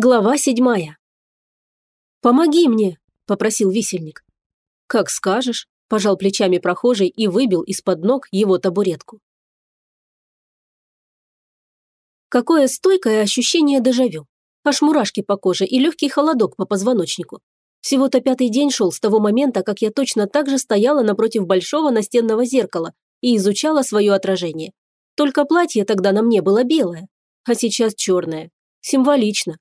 Глава седьмая. «Помоги мне», – попросил висельник. «Как скажешь», – пожал плечами прохожий и выбил из-под ног его табуретку. Какое стойкое ощущение дежавю. Аж мурашки по коже и легкий холодок по позвоночнику. Всего-то пятый день шел с того момента, как я точно так же стояла напротив большого настенного зеркала и изучала свое отражение. Только платье тогда на мне было белое, а сейчас черное. Символично,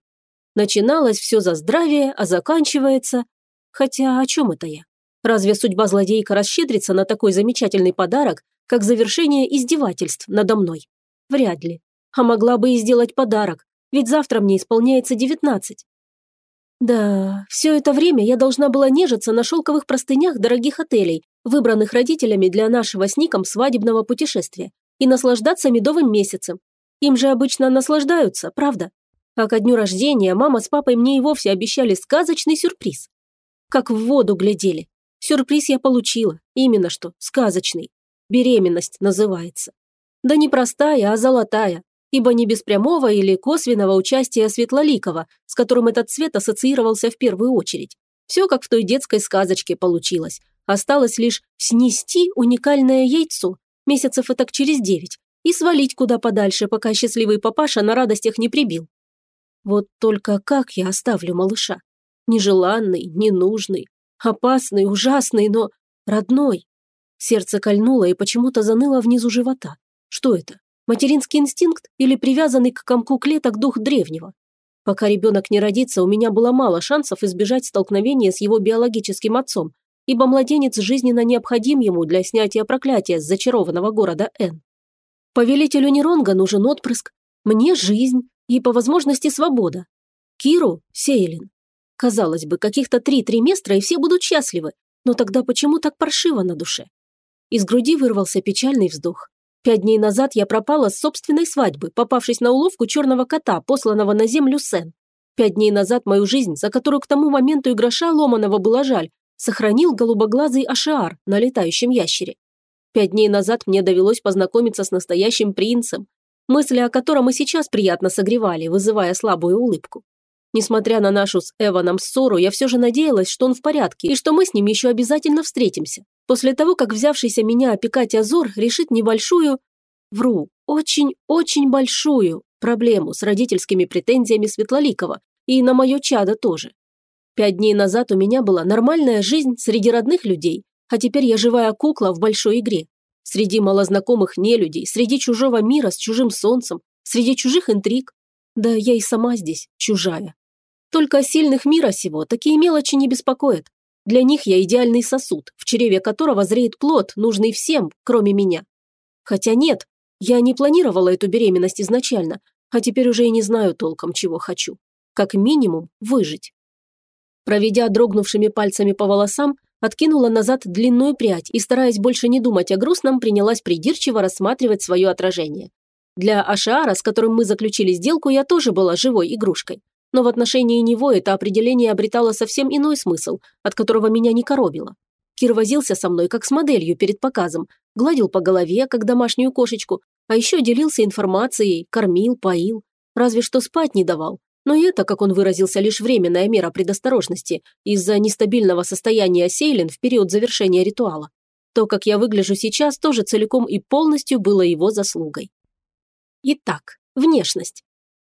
Начиналось все за здравие, а заканчивается... Хотя о чем это я? Разве судьба злодейка расщедрится на такой замечательный подарок, как завершение издевательств надо мной? Вряд ли. А могла бы и сделать подарок, ведь завтра мне исполняется девятнадцать. Да, все это время я должна была нежиться на шелковых простынях дорогих отелей, выбранных родителями для нашего с Ником свадебного путешествия, и наслаждаться медовым месяцем. Им же обычно наслаждаются, правда? А ко дню рождения мама с папой мне и вовсе обещали сказочный сюрприз. Как в воду глядели. Сюрприз я получила. Именно что, сказочный. Беременность называется. Да не простая, а золотая. Ибо не без прямого или косвенного участия Светлоликова, с которым этот цвет ассоциировался в первую очередь. Все как в той детской сказочке получилось. Осталось лишь снести уникальное яйцо, месяцев и так через девять, и свалить куда подальше, пока счастливый папаша на радостях не прибил. Вот только как я оставлю малыша? Нежеланный, ненужный, опасный, ужасный, но родной. Сердце кольнуло и почему-то заныло внизу живота. Что это? Материнский инстинкт или привязанный к комку клеток дух древнего? Пока ребенок не родится, у меня было мало шансов избежать столкновения с его биологическим отцом, ибо младенец жизненно необходим ему для снятия проклятия с зачарованного города Н. Повелителю Неронга нужен отпрыск, мне жизнь, и по возможности свобода. Киру – Сейлин. Казалось бы, каких-то три триместра и все будут счастливы, но тогда почему так паршиво на душе? Из груди вырвался печальный вздох. Пять дней назад я пропала с собственной свадьбы, попавшись на уловку черного кота, посланного на землю Сен. Пять дней назад мою жизнь, за которую к тому моменту и гроша ломаного было жаль, сохранил голубоглазый Ашиар на летающем ящере. Пять дней назад мне довелось познакомиться с настоящим принцем, мысли о котором и сейчас приятно согревали, вызывая слабую улыбку. Несмотря на нашу с Эваном ссору, я все же надеялась, что он в порядке и что мы с ним еще обязательно встретимся. После того, как взявшийся меня опекать Азор решит небольшую, вру, очень-очень большую проблему с родительскими претензиями Светлоликова и на мое чадо тоже. Пять дней назад у меня была нормальная жизнь среди родных людей, а теперь я живая кукла в большой игре. Среди малознакомых нелюдей, среди чужого мира с чужим солнцем, среди чужих интриг. Да я и сама здесь чужая. Только сильных мира сего такие мелочи не беспокоят. Для них я идеальный сосуд, в чреве которого зреет плод, нужный всем, кроме меня. Хотя нет, я не планировала эту беременность изначально, а теперь уже и не знаю толком, чего хочу. Как минимум, выжить. Проведя дрогнувшими пальцами по волосам, откинула назад длинную прядь и, стараясь больше не думать о грустном, принялась придирчиво рассматривать свое отражение. Для Ашиара, с которым мы заключили сделку, я тоже была живой игрушкой. Но в отношении него это определение обретало совсем иной смысл, от которого меня не коробило. Кир возился со мной как с моделью перед показом, гладил по голове, как домашнюю кошечку, а еще делился информацией, кормил, поил, разве что спать не давал, но это, как он выразился, лишь временная мера предосторожности из-за нестабильного состояния Сейлин в период завершения ритуала. То, как я выгляжу сейчас, тоже целиком и полностью было его заслугой. Итак, внешность.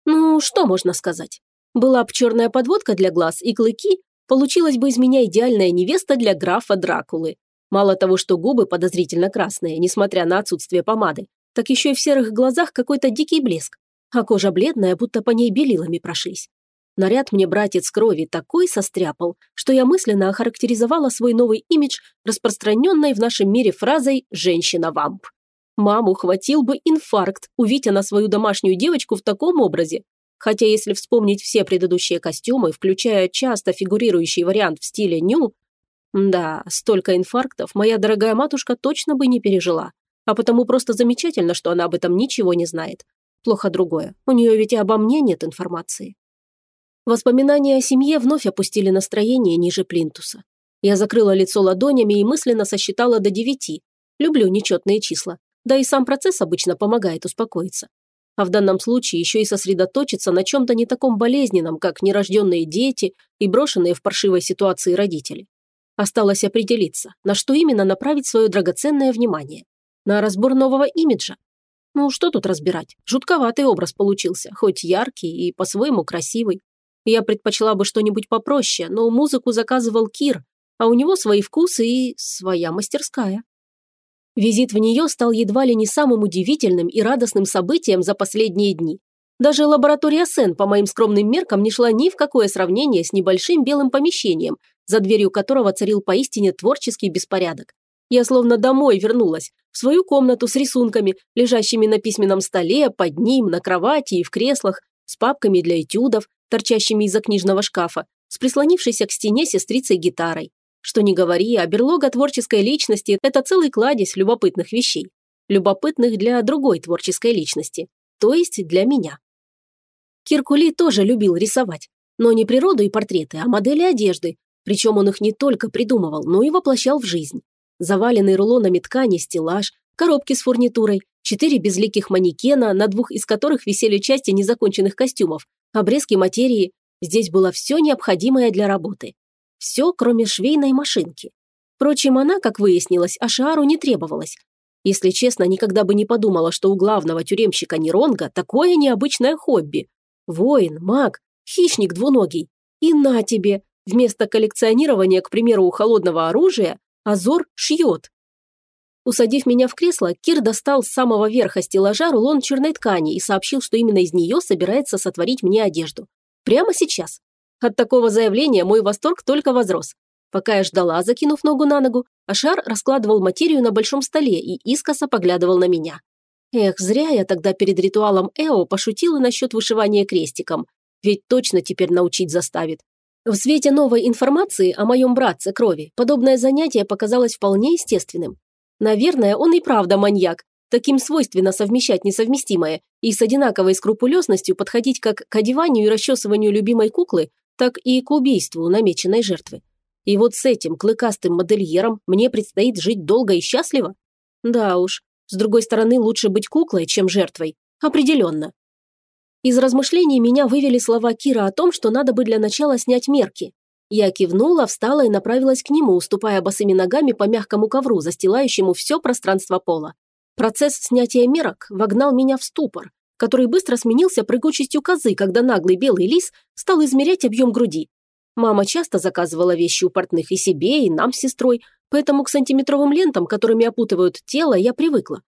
Ну, что можно сказать? Была б черная подводка для глаз и клыки, получилась бы из меня идеальная невеста для графа Дракулы. Мало того, что губы подозрительно красные, несмотря на отсутствие помады, так еще и в серых глазах какой-то дикий блеск а кожа бледная, будто по ней белилами прошлись. Наряд мне братец крови такой состряпал, что я мысленно охарактеризовала свой новый имидж, распространенной в нашем мире фразой «женщина-вамп». Маму хватил бы инфаркт, увидя на свою домашнюю девочку в таком образе. Хотя если вспомнить все предыдущие костюмы, включая часто фигурирующий вариант в стиле ню, да, столько инфарктов моя дорогая матушка точно бы не пережила. А потому просто замечательно, что она об этом ничего не знает. Плохо другое. У нее ведь и обо мне нет информации. Воспоминания о семье вновь опустили настроение ниже плинтуса. Я закрыла лицо ладонями и мысленно сосчитала до девяти. Люблю нечетные числа. Да и сам процесс обычно помогает успокоиться. а в данном случае еще и сосредоточиться на чем-то не таком болезненном, как нерожденные дети и брошенные в паршивой ситуации родители. Осталось определиться, на что именно направить свое драгоценное внимание. На разбор нового имиджа? Ну, что тут разбирать? Жутковатый образ получился, хоть яркий и по-своему красивый. Я предпочла бы что-нибудь попроще, но музыку заказывал Кир, а у него свои вкусы и своя мастерская. Визит в нее стал едва ли не самым удивительным и радостным событием за последние дни. Даже лаборатория Сен, по моим скромным меркам, не шла ни в какое сравнение с небольшим белым помещением, за дверью которого царил поистине творческий беспорядок. Я словно домой вернулась, в свою комнату с рисунками, лежащими на письменном столе, под ним, на кровати и в креслах, с папками для этюдов, торчащими из-за книжного шкафа, с прислонившейся к стене сестрицей гитарой. Что ни говори, а берлога творческой личности – это целый кладезь любопытных вещей. Любопытных для другой творческой личности, то есть для меня. Киркули тоже любил рисовать, но не природу и портреты, а модели одежды, причем он их не только придумывал, но и воплощал в жизнь. Заваленный рулонами ткани стеллаж, коробки с фурнитурой, четыре безликих манекена, на двух из которых висели части незаконченных костюмов, обрезки материи. Здесь было все необходимое для работы. Все, кроме швейной машинки. Впрочем, она, как выяснилось, Ашиару не требовалась. Если честно, никогда бы не подумала, что у главного тюремщика Неронга такое необычное хобби. Воин, маг, хищник двуногий. И на тебе, вместо коллекционирования, к примеру, холодного оружия, Азор шьет. Усадив меня в кресло, Кир достал с самого верха стеллажа рулон черной ткани и сообщил, что именно из нее собирается сотворить мне одежду. Прямо сейчас. От такого заявления мой восторг только возрос. Пока я ждала, закинув ногу на ногу, Ашар раскладывал материю на большом столе и искоса поглядывал на меня. Эх, зря я тогда перед ритуалом Эо пошутила насчет вышивания крестиком. Ведь точно теперь научить заставит. В свете новой информации о моем братце крови подобное занятие показалось вполне естественным. Наверное, он и правда маньяк. Таким свойственно совмещать несовместимое и с одинаковой скрупулезностью подходить как к одеванию и расчесыванию любимой куклы, так и к убийству намеченной жертвы. И вот с этим клыкастым модельером мне предстоит жить долго и счастливо? Да уж, с другой стороны, лучше быть куклой, чем жертвой. Определенно. Из размышлений меня вывели слова Кира о том, что надо бы для начала снять мерки. Я кивнула, встала и направилась к нему, уступая босыми ногами по мягкому ковру, застилающему все пространство пола. Процесс снятия мерок вогнал меня в ступор, который быстро сменился прыгучестью козы, когда наглый белый лис стал измерять объем груди. Мама часто заказывала вещи у портных и себе, и нам с сестрой, поэтому к сантиметровым лентам, которыми опутывают тело, я привыкла.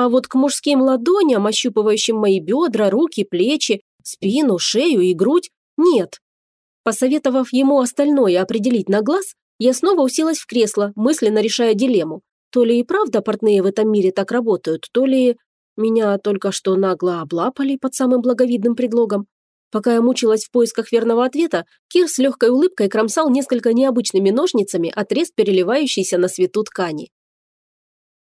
А вот к мужским ладоням, ощупывающим мои бедра, руки, плечи, спину, шею и грудь, нет. Посоветовав ему остальное определить на глаз, я снова уселась в кресло, мысленно решая дилемму. То ли и правда портные в этом мире так работают, то ли меня только что нагло облапали под самым благовидным предлогом. Пока я мучилась в поисках верного ответа, Кир с легкой улыбкой кромсал несколько необычными ножницами отрез переливающейся на свету ткани.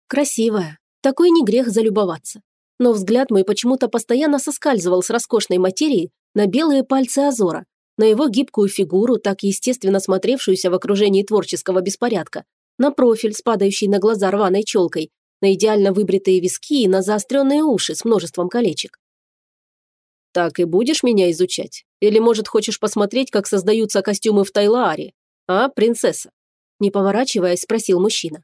Красивая. Такой не грех залюбоваться. Но взгляд мой почему-то постоянно соскальзывал с роскошной материи на белые пальцы Азора, на его гибкую фигуру, так естественно смотревшуюся в окружении творческого беспорядка, на профиль, спадающий на глаза рваной челкой, на идеально выбритые виски и на заостренные уши с множеством колечек. «Так и будешь меня изучать? Или, может, хочешь посмотреть, как создаются костюмы в Тайлааре? А, принцесса?» Не поворачиваясь, спросил мужчина.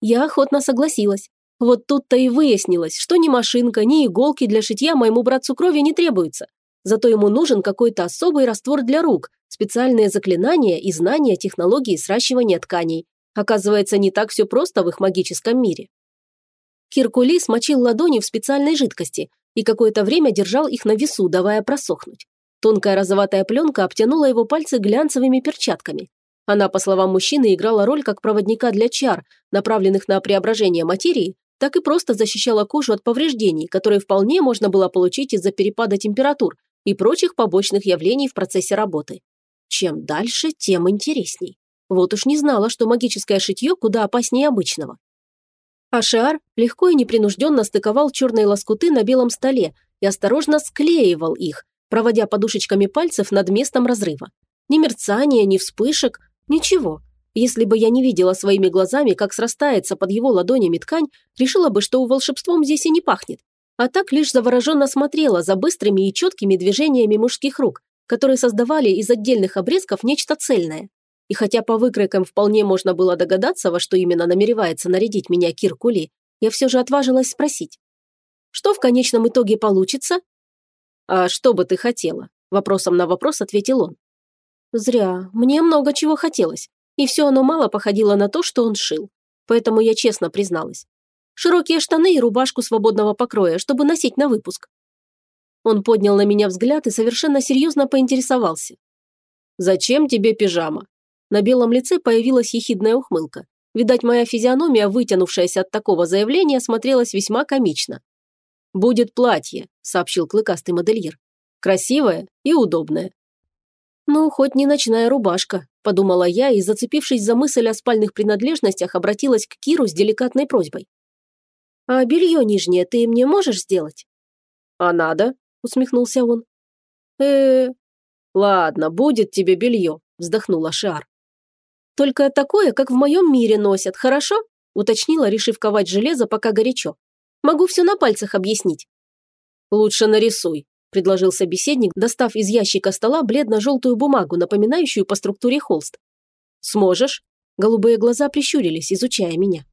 Я охотно согласилась. Вот тут-то и выяснилось, что ни машинка, ни иголки для шитья моему братцу крови не требуются. Зато ему нужен какой-то особый раствор для рук, специальные заклинания и знания технологии сращивания тканей, Оказывается, не так все просто в их магическом мире. Киркули смочил ладони в специальной жидкости и какое-то время держал их на весу, давая просохнуть. Тонкая розоватая пленка обтянула его пальцы глянцевыми перчатками. Она, по словам мужчины, играла роль как проводника для чар, направленных на преображение материи, так и просто защищала кожу от повреждений, которые вполне можно было получить из-за перепада температур и прочих побочных явлений в процессе работы. Чем дальше, тем интересней. Вот уж не знала, что магическое шитье куда опаснее обычного. Ашиар легко и непринужденно стыковал черные лоскуты на белом столе и осторожно склеивал их, проводя подушечками пальцев над местом разрыва. Ни мерцания, ни вспышек, ничего. Если бы я не видела своими глазами, как срастается под его ладонями ткань, решила бы, что у волшебством здесь и не пахнет. а так лишь завороженно смотрела за быстрыми и четкими движениями мужских рук, которые создавали из отдельных обрезков нечто цельное. И хотя по выкройкам вполне можно было догадаться, во что именно намеревается нарядить меня Кир Кули, я все же отважилась спросить. Что в конечном итоге получится? «А что бы ты хотела?» – вопросом на вопрос ответил он. «Зря. Мне много чего хотелось. И все оно мало походило на то, что он шил. Поэтому я честно призналась. Широкие штаны и рубашку свободного покроя, чтобы носить на выпуск. Он поднял на меня взгляд и совершенно серьезно поинтересовался. «Зачем тебе пижама?» На белом лице появилась ехидная ухмылка. Видать, моя физиономия, вытянувшаяся от такого заявления, смотрелась весьма комично. «Будет платье», – сообщил клыкастый модельер. «Красивое и удобное». «Ну, хоть не ночная рубашка», – подумала я и, зацепившись за мысль о спальных принадлежностях, обратилась к Киру с деликатной просьбой. «А белье нижнее ты мне можешь сделать?» «А надо?» – усмехнулся он. э «Ладно, будет тебе белье», – вздохнула Шиар. «Только такое, как в моем мире носят, хорошо?» – уточнила, решив ковать железо, пока горячо. «Могу все на пальцах объяснить». «Лучше нарисуй», – предложил собеседник, достав из ящика стола бледно-желтую бумагу, напоминающую по структуре холст. «Сможешь?» Голубые глаза прищурились, изучая меня.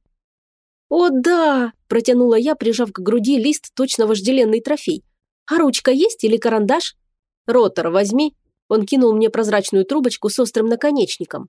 «О, да!» – протянула я, прижав к груди лист точно вожделенный трофей. «А ручка есть или карандаш?» «Ротор возьми». Он кинул мне прозрачную трубочку с острым наконечником.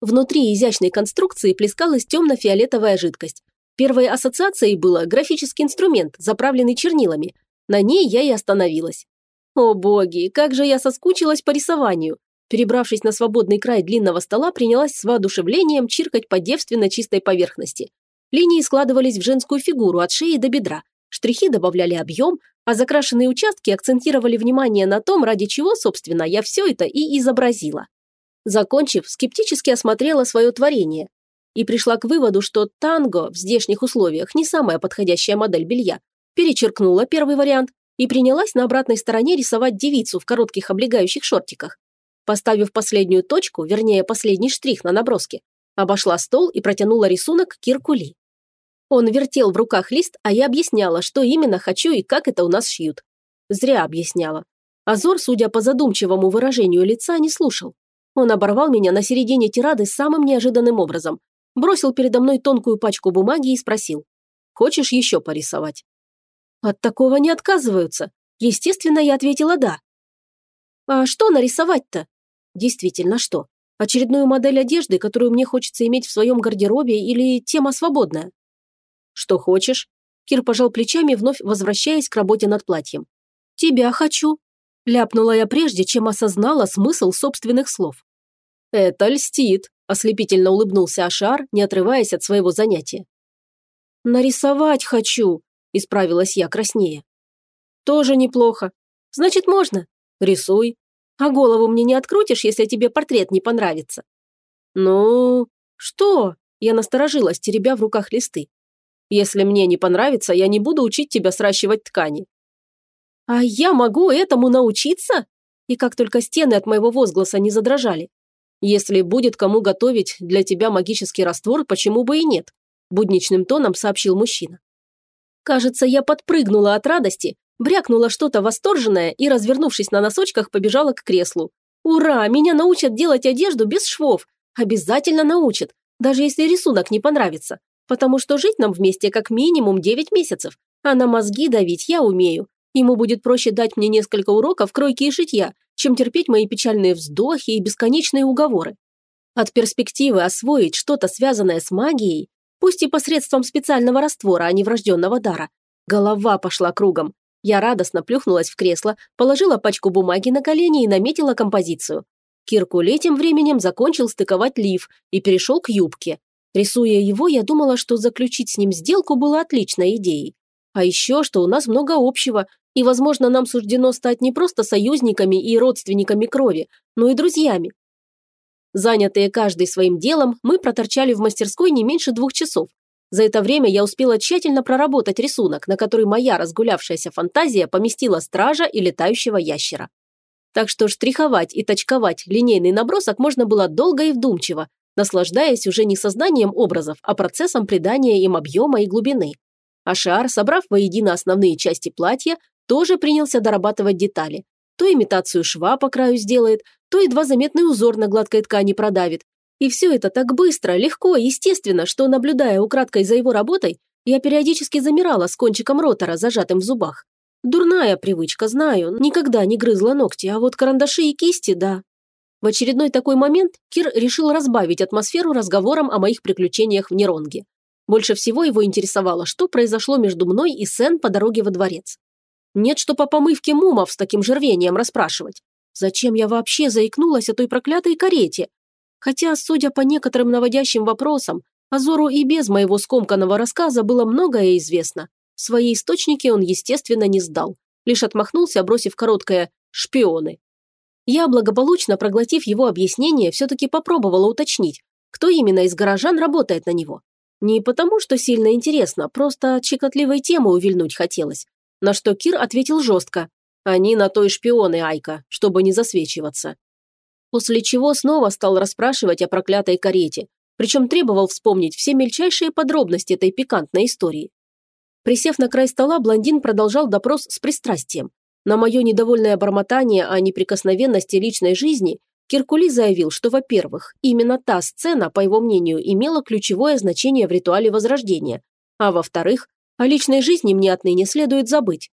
Внутри изящной конструкции плескалась темно-фиолетовая жидкость. Первой ассоциацией было графический инструмент, заправленный чернилами. На ней я и остановилась. О боги, как же я соскучилась по рисованию. Перебравшись на свободный край длинного стола, принялась с воодушевлением чиркать по девственно чистой поверхности. Линии складывались в женскую фигуру от шеи до бедра. Штрихи добавляли объем, а закрашенные участки акцентировали внимание на том, ради чего, собственно, я все это и изобразила. Закончив, скептически осмотрела свое творение и пришла к выводу, что танго в здешних условиях не самая подходящая модель белья. Перечеркнула первый вариант и принялась на обратной стороне рисовать девицу в коротких облегающих шортиках. Поставив последнюю точку, вернее, последний штрих на наброске, обошла стол и протянула рисунок Киркули. Он вертел в руках лист, а я объясняла, что именно хочу и как это у нас шьют. Зря объясняла. Азор, судя по задумчивому выражению лица, не слушал. Он оборвал меня на середине тирады самым неожиданным образом. Бросил передо мной тонкую пачку бумаги и спросил. «Хочешь еще порисовать?» От такого не отказываются. Естественно, я ответила «да». «А что нарисовать-то?» «Действительно, что? Очередную модель одежды, которую мне хочется иметь в своем гардеробе или тема свободная?» «Что хочешь?» Кир пожал плечами, вновь возвращаясь к работе над платьем. «Тебя хочу», Ляпнула я прежде, чем осознала смысл собственных слов. «Это льстит», – ослепительно улыбнулся Ашар, не отрываясь от своего занятия. «Нарисовать хочу», – исправилась я краснее. «Тоже неплохо. Значит, можно. Рисуй. А голову мне не открутишь, если тебе портрет не понравится?» «Ну...» «Что?» – я насторожилась, теребя в руках листы. «Если мне не понравится, я не буду учить тебя сращивать ткани. «А я могу этому научиться?» И как только стены от моего возгласа не задрожали. «Если будет кому готовить для тебя магический раствор, почему бы и нет?» Будничным тоном сообщил мужчина. Кажется, я подпрыгнула от радости, брякнула что-то восторженное и, развернувшись на носочках, побежала к креслу. «Ура! Меня научат делать одежду без швов! Обязательно научат, даже если рисунок не понравится. Потому что жить нам вместе как минимум 9 месяцев, а на мозги давить я умею. Ему будет проще дать мне несколько уроков кройки и шитья, чем терпеть мои печальные вздохи и бесконечные уговоры. От перспективы освоить что-то связанное с магией, пусть и посредством специального раствора, а не врожденного дара, голова пошла кругом. Я радостно плюхнулась в кресло, положила пачку бумаги на колени и наметила композицию. Киркуле тем временем закончил стыковать лиф и перешел к юбке. Рисуя его, я думала, что заключить с ним сделку было отличной идеей. А еще, что у нас много общего, и, возможно, нам суждено стать не просто союзниками и родственниками крови, но и друзьями. Занятые каждый своим делом, мы проторчали в мастерской не меньше двух часов. За это время я успела тщательно проработать рисунок, на который моя разгулявшаяся фантазия поместила стража и летающего ящера. Так что штриховать и точковать линейный набросок можно было долго и вдумчиво, наслаждаясь уже не созданием образов, а процессом придания им объема и глубины. А Шар, собрав воедино основные части платья, тоже принялся дорабатывать детали. То имитацию шва по краю сделает, то едва заметный узор на гладкой ткани продавит. И все это так быстро, легко, естественно, что, наблюдая украдкой за его работой, я периодически замирала с кончиком ротора, зажатым в зубах. Дурная привычка, знаю, никогда не грызла ногти, а вот карандаши и кисти – да. В очередной такой момент Кир решил разбавить атмосферу разговором о моих приключениях в Неронге. Больше всего его интересовало, что произошло между мной и Сен по дороге во дворец. Нет, что по помывке мумов с таким же рвением расспрашивать. Зачем я вообще заикнулась о той проклятой карете? Хотя, судя по некоторым наводящим вопросам, Азору и без моего скомканного рассказа было многое известно. Свои источники он, естественно, не сдал. Лишь отмахнулся, бросив короткое «шпионы». Я, благополучно проглотив его объяснение, все-таки попробовала уточнить, кто именно из горожан работает на него. Не потому, что сильно интересно, просто от щекотливой темы увильнуть хотелось. На что Кир ответил жестко. Они на той шпионы, Айка, чтобы не засвечиваться. После чего снова стал расспрашивать о проклятой карете, причем требовал вспомнить все мельчайшие подробности этой пикантной истории. Присев на край стола, блондин продолжал допрос с пристрастием. На мое недовольное бормотание о неприкосновенности личной жизни Киркули заявил, что, во-первых, именно та сцена, по его мнению, имела ключевое значение в ритуале Возрождения, а во-вторых, о личной жизни мне отныне следует забыть.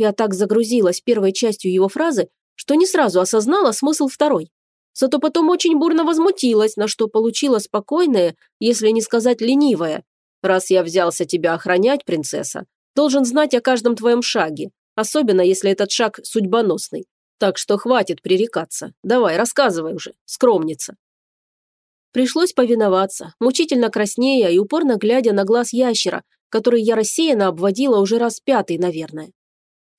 Я так загрузилась первой частью его фразы, что не сразу осознала смысл второй. Зато потом очень бурно возмутилась, на что получила спокойное, если не сказать ленивое. «Раз я взялся тебя охранять, принцесса, должен знать о каждом твоем шаге, особенно если этот шаг судьбоносный. Так что хватит пререкаться. Давай, рассказывай уже, скромница». Пришлось повиноваться, мучительно краснея и упорно глядя на глаз ящера, который я рассеянно обводила уже раз пятый, наверное.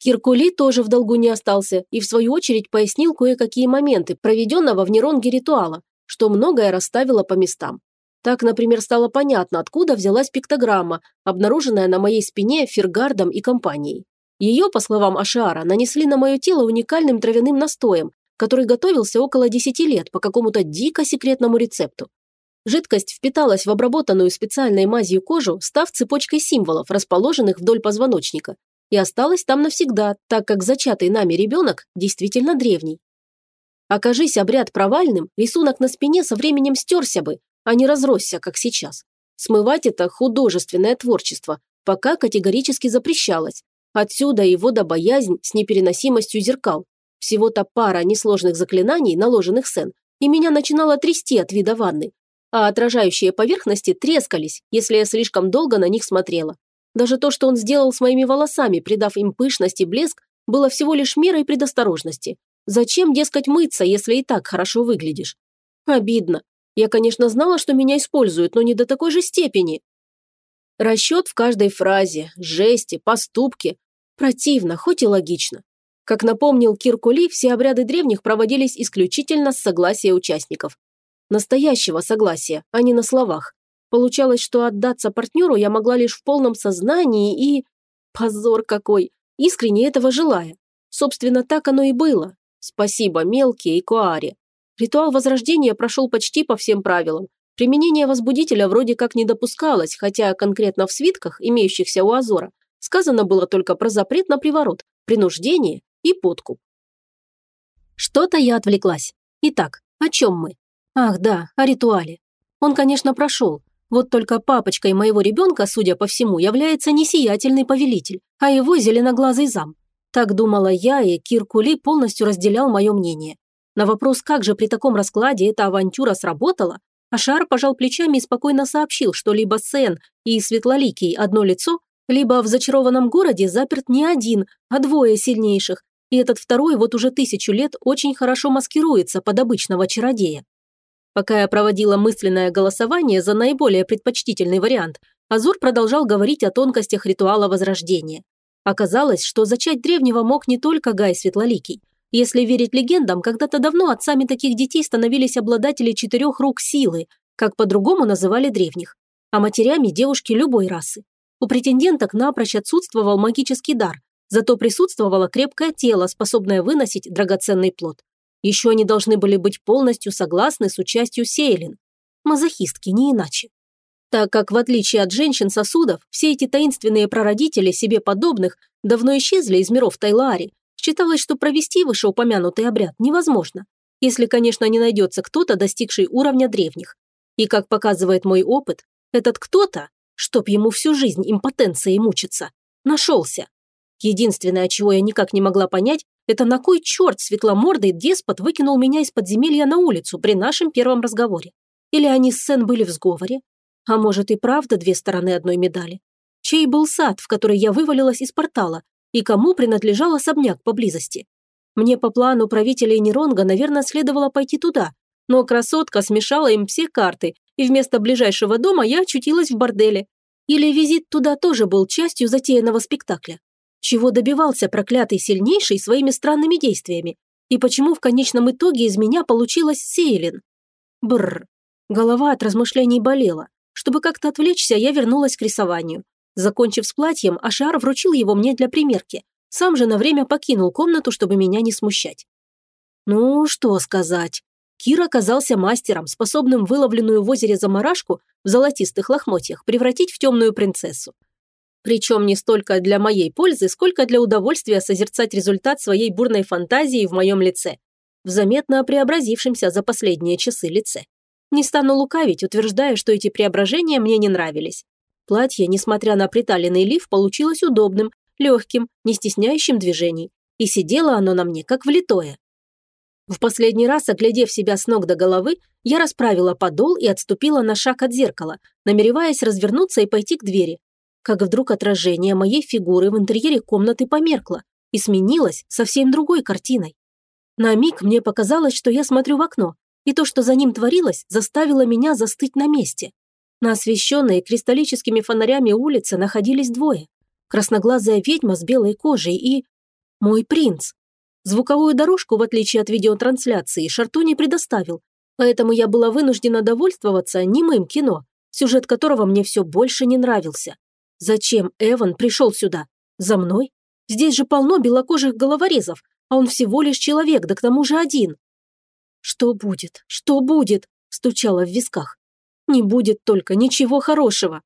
Киркули тоже в долгу не остался и в свою очередь пояснил кое-какие моменты проведенного в Неронге ритуала, что многое расставило по местам. Так, например, стало понятно, откуда взялась пиктограмма, обнаруженная на моей спине Фергардом и компанией. Ее, по словам Ашара, нанесли на мое тело уникальным травяным настоем, который готовился около 10 лет по какому-то дико секретному рецепту. Жидкость впиталась в обработанную специальной мазью кожу, став цепочкой символов, расположенных вдоль позвоночника, и осталась там навсегда, так как зачатый нами ребенок действительно древний. Окажись обряд провальным, рисунок на спине со временем стерся бы, а не разросся, как сейчас. Смывать это художественное творчество пока категорически запрещалось, Отсюда и водобоязнь с непереносимостью зеркал. Всего-то пара несложных заклинаний, наложенных сен, и меня начинало трясти от вида ванны. А отражающие поверхности трескались, если я слишком долго на них смотрела. Даже то, что он сделал с моими волосами, придав им пышность и блеск, было всего лишь мерой предосторожности. Зачем, дескать, мыться, если и так хорошо выглядишь? Обидно. Я, конечно, знала, что меня используют, но не до такой же степени. Расчет в каждой фразе, жесте, поступке. Противно, хоть и логично. Как напомнил Киркули, все обряды древних проводились исключительно с согласия участников. Настоящего согласия, а не на словах. Получалось, что отдаться партнеру я могла лишь в полном сознании и... Позор какой! Искренне этого желая. Собственно, так оно и было. Спасибо, мелкие и Коаре. Ритуал возрождения прошел почти по всем правилам, Применение возбудителя вроде как не допускалось, хотя конкретно в свитках, имеющихся у Азора, сказано было только про запрет на приворот, принуждение и подкуп. Что-то я отвлеклась. Итак, о чем мы? Ах да, о ритуале. Он, конечно, прошел. Вот только папочкой моего ребенка, судя по всему, является не сиятельный повелитель, а его зеленоглазый зам. Так думала я, и Киркули полностью разделял мое мнение. На вопрос, как же при таком раскладе эта авантюра сработала, Ашар пожал плечами и спокойно сообщил, что либо Сен и Светлоликий одно лицо, либо в зачарованном городе заперт не один, а двое сильнейших, и этот второй вот уже тысячу лет очень хорошо маскируется под обычного чародея. Пока я проводила мысленное голосование за наиболее предпочтительный вариант, Азур продолжал говорить о тонкостях ритуала Возрождения. Оказалось, что зачать древнего мог не только Гай Светлоликий. Если верить легендам, когда-то давно отцами таких детей становились обладатели четырех рук силы, как по-другому называли древних, а матерями девушки любой расы. У претенденток напрочь отсутствовал магический дар, зато присутствовало крепкое тело, способное выносить драгоценный плод. Еще они должны были быть полностью согласны с участью Сейлин. Мазохистки, не иначе. так как, в отличие от женщин-сосудов, все эти таинственные прародители себе подобных давно исчезли из миров Тайлаари, считалось, что провести вышеупомянутый обряд невозможно, если, конечно, не найдется кто-то, достигший уровня древних. И, как показывает мой опыт, этот кто-то, чтоб ему всю жизнь импотенцией мучиться, нашелся. Единственное, чего я никак не могла понять, это на кой черт светломордый деспот выкинул меня из подземелья на улицу при нашем первом разговоре? Или они с Сен были в сговоре? А может и правда две стороны одной медали? Чей был сад, в который я вывалилась из портала, и кому принадлежал особняк поблизости? Мне по плану правителей Неронга, наверное, следовало пойти туда, но красотка смешала им все карты, и вместо ближайшего дома я очутилась в борделе. Или визит туда тоже был частью затеянного спектакля? Чего добивался проклятый сильнейший своими странными действиями? И почему в конечном итоге из меня получилась Сейлин? Бррр. Голова от размышлений болела. Чтобы как-то отвлечься, я вернулась к рисованию. Закончив с платьем, Ашар вручил его мне для примерки. Сам же на время покинул комнату, чтобы меня не смущать. Ну, что сказать. Кир оказался мастером, способным выловленную в озере заморашку в золотистых лохмотьях превратить в темную принцессу. Причем не столько для моей пользы, сколько для удовольствия созерцать результат своей бурной фантазии в моем лице, в заметно преобразившемся за последние часы лице. Не стану лукавить, утверждая, что эти преображения мне не нравились. Платье, несмотря на приталенный лиф, получилось удобным, легким, не стесняющим движений. И сидело оно на мне, как влитое. В последний раз, оглядев себя с ног до головы, я расправила подол и отступила на шаг от зеркала, намереваясь развернуться и пойти к двери. Как вдруг отражение моей фигуры в интерьере комнаты померкло и сменилось совсем другой картиной. На миг мне показалось, что я смотрю в окно, и то, что за ним творилось, заставило меня застыть на месте. На освещенной кристаллическими фонарями улице находились двое. Красноглазая ведьма с белой кожей и... Мой принц. Звуковую дорожку, в отличие от видеотрансляции, Шарту не предоставил, поэтому я была вынуждена довольствоваться немым кино, сюжет которого мне все больше не нравился. Зачем Эван пришел сюда? За мной? Здесь же полно белокожих головорезов, а он всего лишь человек, да к тому же один. «Что будет? Что будет?» – стучало в висках. «Не будет только ничего хорошего».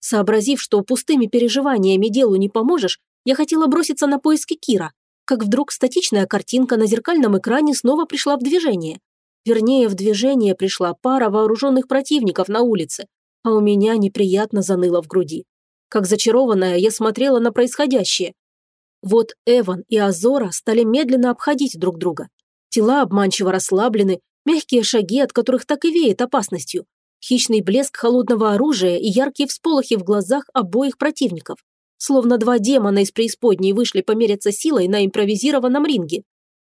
Сообразив, что пустыми переживаниями делу не поможешь, я хотела броситься на поиски Кира, как вдруг статичная картинка на зеркальном экране снова пришла в движение. Вернее, в движение пришла пара вооруженных противников на улице, а у меня неприятно заныло в груди. Как зачарованная, я смотрела на происходящее. Вот Эван и Азора стали медленно обходить друг друга. Тела обманчиво расслаблены, мягкие шаги, от которых так и веет опасностью. Хищный блеск холодного оружия и яркие всполохи в глазах обоих противников. Словно два демона из преисподней вышли помериться силой на импровизированном ринге.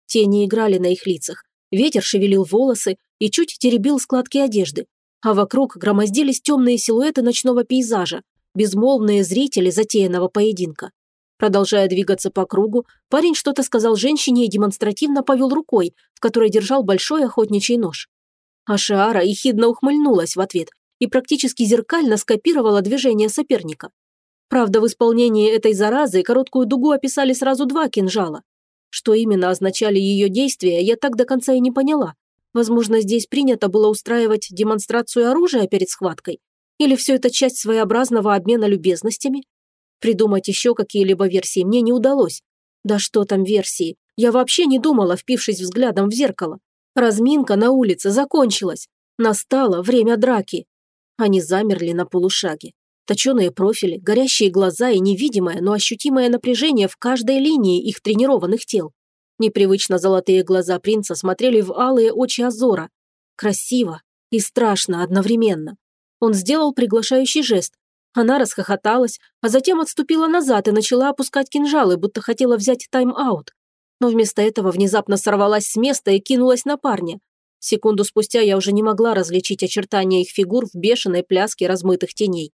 Тени играли на их лицах. Ветер шевелил волосы и чуть теребил складки одежды. А вокруг громоздились темные силуэты ночного пейзажа, безмолвные зрители затеянного поединка. Продолжая двигаться по кругу, парень что-то сказал женщине и демонстративно повел рукой, в которой держал большой охотничий нож. Ашиара ехидно ухмыльнулась в ответ и практически зеркально скопировала движение соперника. Правда, в исполнении этой заразы короткую дугу описали сразу два кинжала. Что именно означали ее действия, я так до конца и не поняла. Возможно, здесь принято было устраивать демонстрацию оружия перед схваткой? Или все это часть своеобразного обмена любезностями? Придумать еще какие-либо версии мне не удалось. Да что там версии? Я вообще не думала, впившись взглядом в зеркало. Разминка на улице закончилась. Настало время драки. Они замерли на полушаге. Точеные профили, горящие глаза и невидимое, но ощутимое напряжение в каждой линии их тренированных тел. Непривычно золотые глаза принца смотрели в алые очи Азора. Красиво и страшно одновременно. Он сделал приглашающий жест, она расхохоталась, а затем отступила назад и начала опускать кинжалы, будто хотела взять тайм-аут. Но вместо этого внезапно сорвалась с места и кинулась на парня. Секунду спустя я уже не могла различить очертания их фигур в бешеной пляске размытых теней.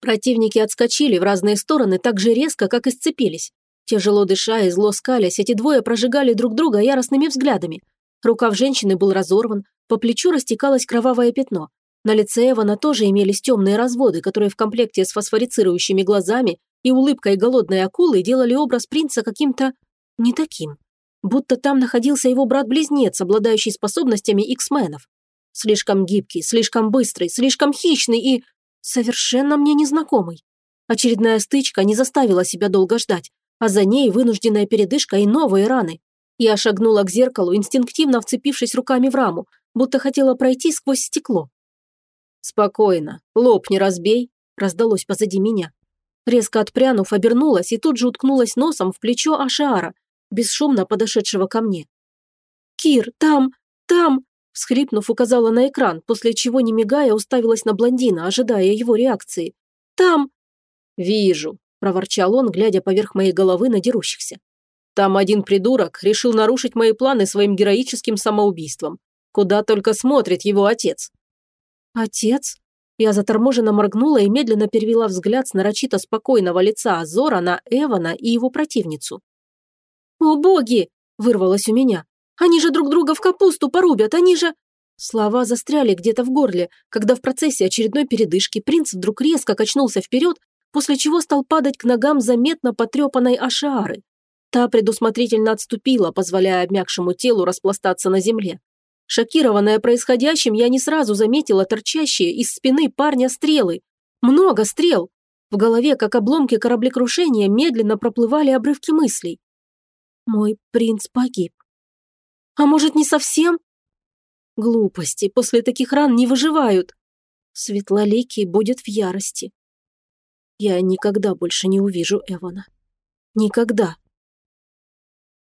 Противники отскочили в разные стороны так же резко, как и сцепились. Тяжело дыша и зло скалясь, эти двое прожигали друг друга яростными взглядами. Рукав женщины был разорван, по плечу растекалось кровавое пятно. На лице Эвана тоже имелись темные разводы, которые в комплекте с фосфорицирующими глазами и улыбкой голодной акулы делали образ принца каким-то не таким. Будто там находился его брат-близнец, обладающий способностями X-менов. Слишком гибкий, слишком быстрый, слишком хищный и... совершенно мне незнакомый. Очередная стычка не заставила себя долго ждать, а за ней вынужденная передышка и новые раны. Я шагнула к зеркалу, инстинктивно вцепившись руками в раму, будто хотела пройти сквозь стекло. «Спокойно, лоб не разбей», – раздалось позади меня. Резко отпрянув, обернулась и тут же уткнулась носом в плечо Ашиара, бесшумно подошедшего ко мне. «Кир, там, там!» – всхлипнув, указала на экран, после чего, не мигая, уставилась на блондина, ожидая его реакции. «Там!» «Вижу», – проворчал он, глядя поверх моей головы на дерущихся. «Там один придурок решил нарушить мои планы своим героическим самоубийством. Куда только смотрит его отец». «Отец?» Я заторможенно моргнула и медленно перевела взгляд с нарочито спокойного лица Азора на Эвана и его противницу. «О боги!» – вырвалось у меня. «Они же друг друга в капусту порубят, они же...» Слова застряли где-то в горле, когда в процессе очередной передышки принц вдруг резко качнулся вперед, после чего стал падать к ногам заметно потрепанной Ашиары. Та предусмотрительно отступила, позволяя обмякшему телу распластаться на земле. Шокированная происходящим, я не сразу заметила торчащие из спины парня стрелы. Много стрел. В голове, как обломки кораблекрушения, медленно проплывали обрывки мыслей. Мой принц погиб. А может, не совсем? Глупости, после таких ран не выживают. Светлоликий будет в ярости. Я никогда больше не увижу Эвана. Никогда.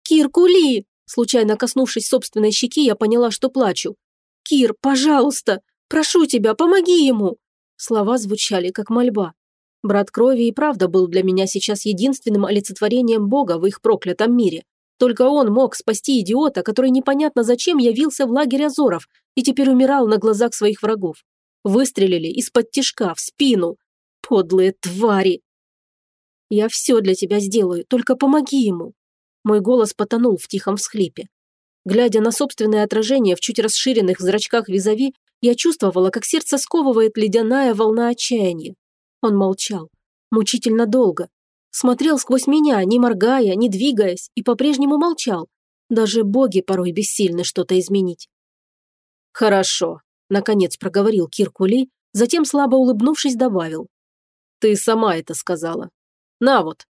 «Киркули!» Случайно коснувшись собственной щеки, я поняла, что плачу. «Кир, пожалуйста! Прошу тебя, помоги ему!» Слова звучали, как мольба. Брат крови и правда был для меня сейчас единственным олицетворением Бога в их проклятом мире. Только он мог спасти идиота, который непонятно зачем явился в лагерь Азоров и теперь умирал на глазах своих врагов. Выстрелили из-под тишка в спину. Подлые твари! Я все для тебя сделаю, только помоги ему. Мой голос потонул в тихом всхлипе. Глядя на собственное отражение в чуть расширенных зрачках визави, я чувствовала, как сердце сковывает ледяная волна отчаяния. Он молчал. Мучительно долго. Смотрел сквозь меня, не моргая, не двигаясь, и по-прежнему молчал. Даже боги порой бессильны что-то изменить. «Хорошо», – наконец проговорил Киркули, затем слабо улыбнувшись добавил. «Ты сама это сказала. На вот,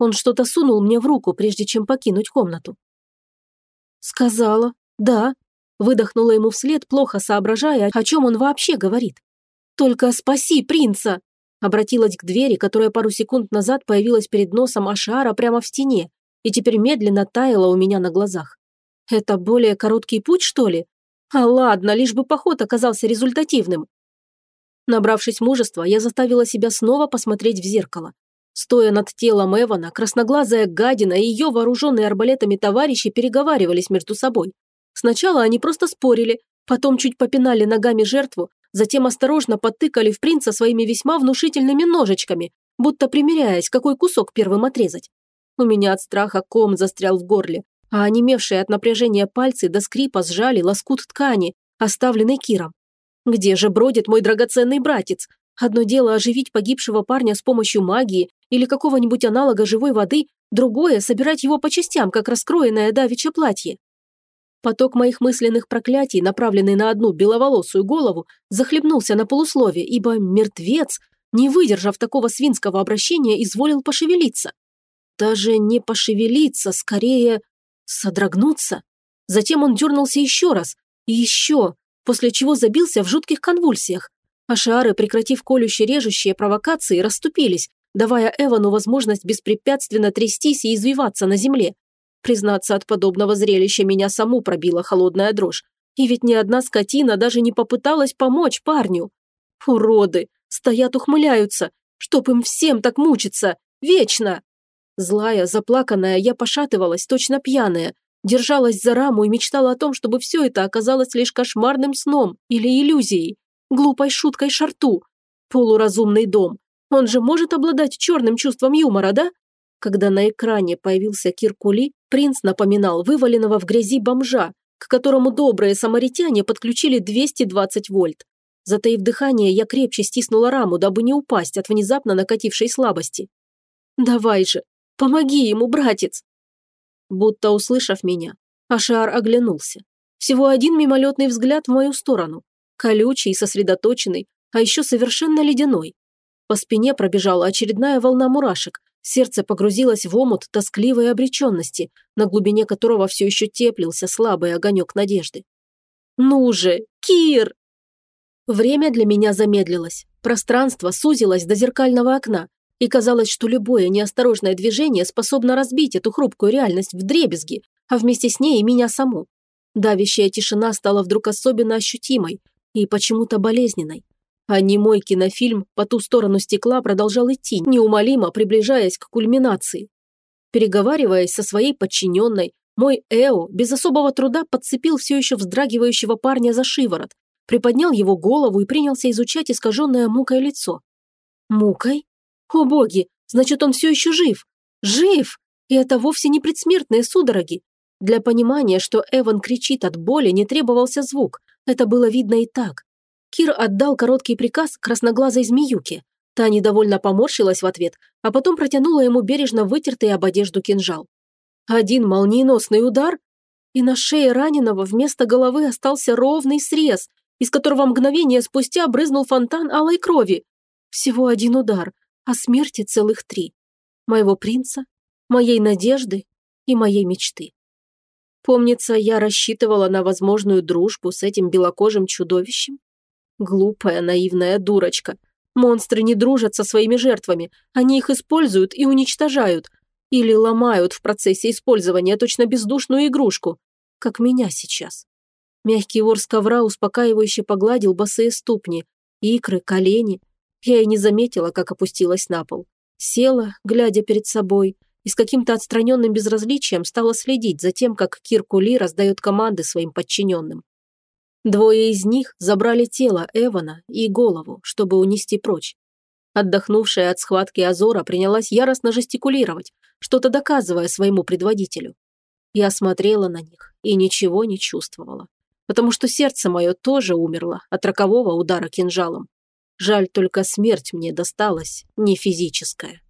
он что-то сунул мне в руку, прежде чем покинуть комнату. «Сказала, да», – выдохнула ему вслед, плохо соображая, о чем он вообще говорит. «Только спаси принца!» Обратилась к двери, которая пару секунд назад появилась перед носом Ашара прямо в стене и теперь медленно таяла у меня на глазах. Это более короткий путь, что ли? А ладно, лишь бы поход оказался результативным. Набравшись мужества, я заставила себя снова посмотреть в зеркало. Стоя над телом Эвана, красноглазая гадина и ее вооруженные арбалетами товарищи переговаривались между собой. Сначала они просто спорили, потом чуть попинали ногами жертву, затем осторожно подтыкали в принца своими весьма внушительными ножечками, будто примеряясь, какой кусок первым отрезать. У меня от страха ком застрял в горле, а онемевшие от напряжения пальцы до скрипа сжали лоскут ткани, оставленный Киром. Где же бродит мой драгоценный братец? Одно дело оживить погибшего парня с помощью магии или какого-нибудь аналога живой воды, другое – собирать его по частям, как раскроенное давичье платье. Поток моих мысленных проклятий, направленный на одну беловолосую голову, захлебнулся на полуслове, ибо мертвец, не выдержав такого свинского обращения, изволил пошевелиться. Даже не пошевелиться, скорее содрогнуться. Затем он дернулся еще раз, и еще, после чего забился в жутких конвульсиях, Ашары, прекратив колюще-режущие провокации, расступились, давая Эвану возможность беспрепятственно трястись и извиваться на земле. Признаться, от подобного зрелища меня саму пробила холодная дрожь. И ведь ни одна скотина даже не попыталась помочь парню. Уроды! Стоят, ухмыляются. Чтоб им всем так мучиться! Вечно! Злая, заплаканная, я пошатывалась, точно пьяная, держалась за раму и мечтала о том, чтобы все это оказалось лишь кошмарным сном или иллюзией глупой шуткой шарту. Полуразумный дом. Он же может обладать черным чувством юмора, да? Когда на экране появился Киркули, принц напоминал вываленного в грязи бомжа, к которому добрые самаритяне подключили 220 вольт. Затаив дыхание, я крепче стиснула раму, дабы не упасть от внезапно накатившей слабости. «Давай же, помоги ему, братец!» Будто услышав меня, Ашар оглянулся. Всего один мимолетный взгляд в мою сторону, колючий сосредоточенный, а еще совершенно ледяной. По спине пробежала очередная волна мурашек, сердце погрузилось в омут тоскливой обреченности, на глубине которого все еще теплился слабый огонек надежды. «Ну же, Кир!» Время для меня замедлилось, пространство сузилось до зеркального окна, и казалось, что любое неосторожное движение способно разбить эту хрупкую реальность в дребезги, а вместе с ней и меня саму. Давящая тишина стала вдруг особенно ощутимой и почему-то болезненной. А немой кинофильм по ту сторону стекла продолжал идти, неумолимо приближаясь к кульминации. Переговариваясь со своей подчиненной, мой Эо без особого труда подцепил все еще вздрагивающего парня за шиворот, приподнял его голову и принялся изучать искаженное мукой лицо. Мукой? О боги, значит, он все еще жив. Жив! И это вовсе не предсмертные судороги. Для понимания, что Эван кричит от боли, не требовался звук. Это было видно и так. Кир отдал короткий приказ красноглазой змеюке. Та недовольно поморщилась в ответ, а потом протянула ему бережно вытертый об одежду кинжал. Один молниеносный удар, и на шее раненого вместо головы остался ровный срез, из которого мгновение спустя брызнул фонтан алой крови. Всего один удар, а смерти целых три. Моего принца, моей надежды и моей мечты. Помнится, я рассчитывала на возможную дружбу с этим белокожим чудовищем. Глупая, наивная дурочка. Монстры не дружат со своими жертвами, они их используют и уничтожают, или ломают в процессе использования точно бездушную игрушку, как меня сейчас. Мягкий вор с ковра успокаивающе погладил босые ступни, икры, колени. Я и не заметила, как опустилась на пол. Села, глядя перед собой, и с каким-то отстраненным безразличием стала следить за тем, как Кир Кули раздает команды своим подчиненным. Двое из них забрали тело Эвана и голову, чтобы унести прочь. Отдохнувшая от схватки Азора принялась яростно жестикулировать, что-то доказывая своему предводителю. Я смотрела на них и ничего не чувствовала, потому что сердце мое тоже умерло от рокового удара кинжалом. Жаль, только смерть мне досталась не физическая.